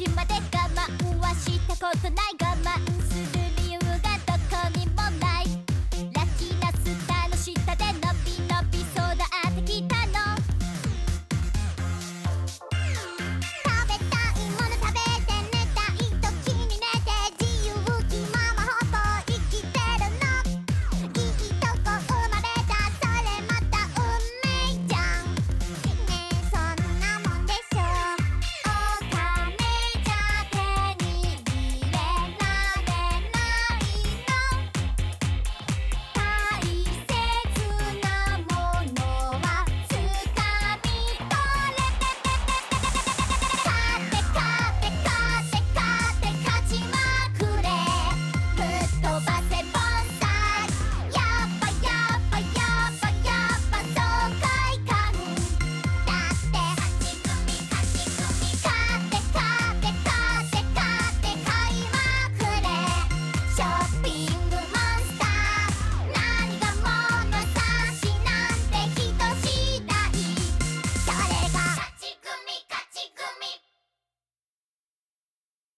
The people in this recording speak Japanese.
新町